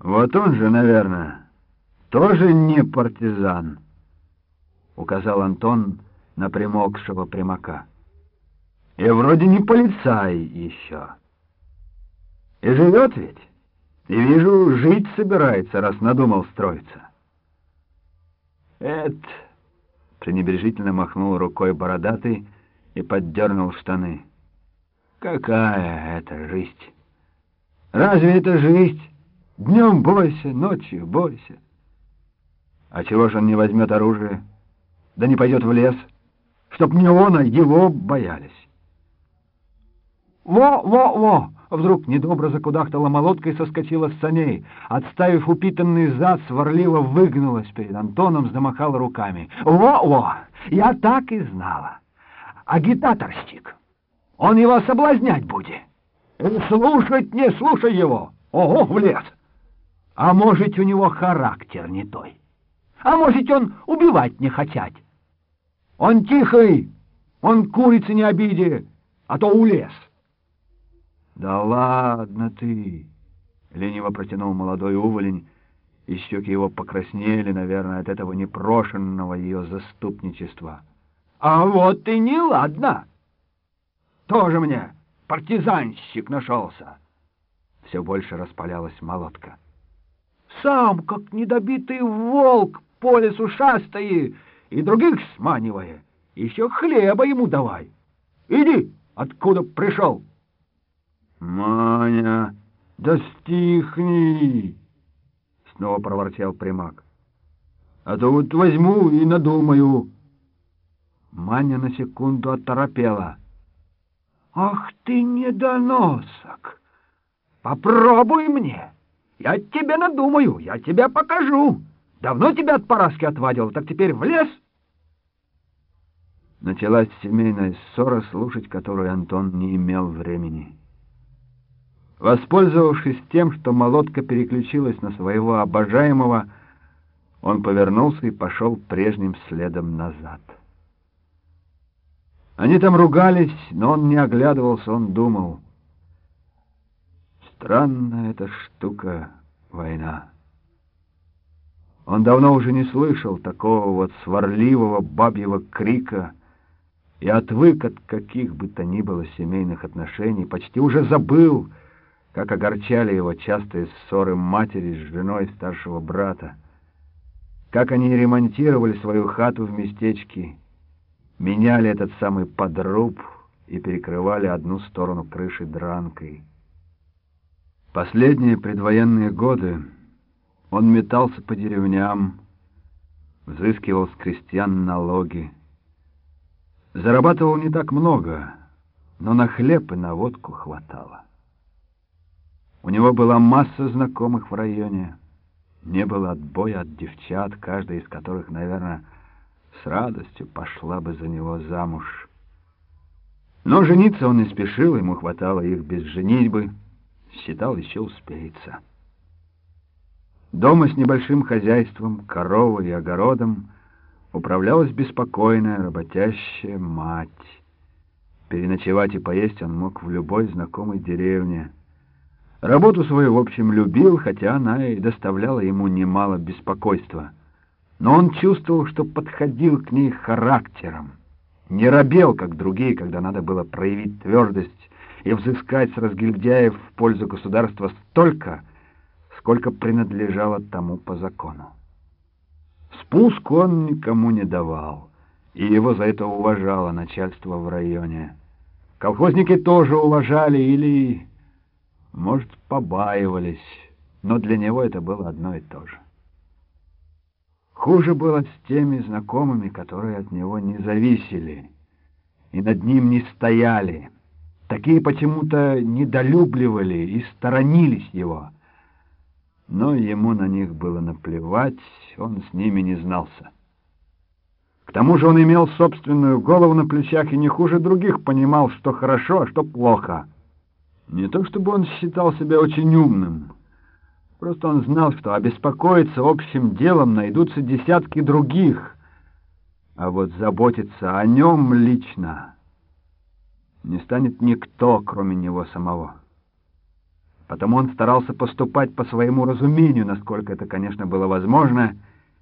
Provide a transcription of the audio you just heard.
Вот он же, наверное, тоже не партизан, указал Антон на примокшего примака. И вроде не полицай еще. И живет ведь. И вижу, жить собирается, раз надумал строиться. Эд пренебрежительно махнул рукой бородатый и поддернул штаны. Какая это жизнь? Разве это жизнь? Днем бойся, ночью бойся. А чего же он не возьмет оружие, да не пойдет в лес, чтоб не он, а его боялись? Во, во, во! Вдруг недобро закудахтала молоткой и соскочила с саней. Отставив упитанный зад, сварливо выгнулась перед Антоном, замахала руками. «Во-во! Я так и знала! Агитаторщик! Он его соблазнять будет! Слушать не слушай его! Ого, в лес! А может, у него характер не той? А может, он убивать не хотят? Он тихий, он курицы не обиди, а то улез!» «Да ладно ты!» — лениво протянул молодой уволень, и щеки его покраснели, наверное, от этого непрошенного ее заступничества. «А вот и не ладно! Тоже мне партизанщик нашелся!» Все больше распалялась молотка. «Сам, как недобитый волк, по лесу шастает и других сманивая, еще хлеба ему давай! Иди, откуда пришел!» «Маня, да стихни!» — снова проворчал примак. «А то вот возьму и надумаю». Маня на секунду оторопела. «Ах ты недоносок! Попробуй мне! Я тебе надумаю, я тебе покажу! Давно тебя от Параски отвадил, так теперь в лес!» Началась семейная ссора, слушать которую Антон не имел времени. Воспользовавшись тем, что молотка переключилась на своего обожаемого, он повернулся и пошел прежним следом назад. Они там ругались, но он не оглядывался, он думал. Странная эта штука — война. Он давно уже не слышал такого вот сварливого бабьего крика и отвык от каких бы то ни было семейных отношений, почти уже забыл — как огорчали его частые ссоры матери с женой старшего брата, как они ремонтировали свою хату в местечке, меняли этот самый подруб и перекрывали одну сторону крыши дранкой. Последние предвоенные годы он метался по деревням, взыскивал с крестьян налоги. Зарабатывал не так много, но на хлеб и на водку хватало. У него была масса знакомых в районе. Не было отбоя от девчат, каждая из которых, наверное, с радостью пошла бы за него замуж. Но жениться он не спешил, ему хватало их без женитьбы, считал, еще успеется. Дома с небольшим хозяйством, коровой и огородом управлялась беспокойная, работящая мать. Переночевать и поесть он мог в любой знакомой деревне — Работу свою, в общем, любил, хотя она и доставляла ему немало беспокойства. Но он чувствовал, что подходил к ней характером. Не робел, как другие, когда надо было проявить твердость и взыскать с разгильдяев в пользу государства столько, сколько принадлежало тому по закону. Спуск он никому не давал, и его за это уважало начальство в районе. Колхозники тоже уважали или может, побаивались, но для него это было одно и то же. Хуже было с теми знакомыми, которые от него не зависели и над ним не стояли. Такие почему-то недолюбливали и сторонились его. Но ему на них было наплевать, он с ними не знался. К тому же он имел собственную голову на плечах и не хуже других понимал, что хорошо, а что плохо — не то чтобы он считал себя очень умным, просто он знал, что обеспокоиться общим делом найдутся десятки других, а вот заботиться о нем лично не станет никто, кроме него самого. Потому он старался поступать по своему разумению, насколько это, конечно, было возможно, —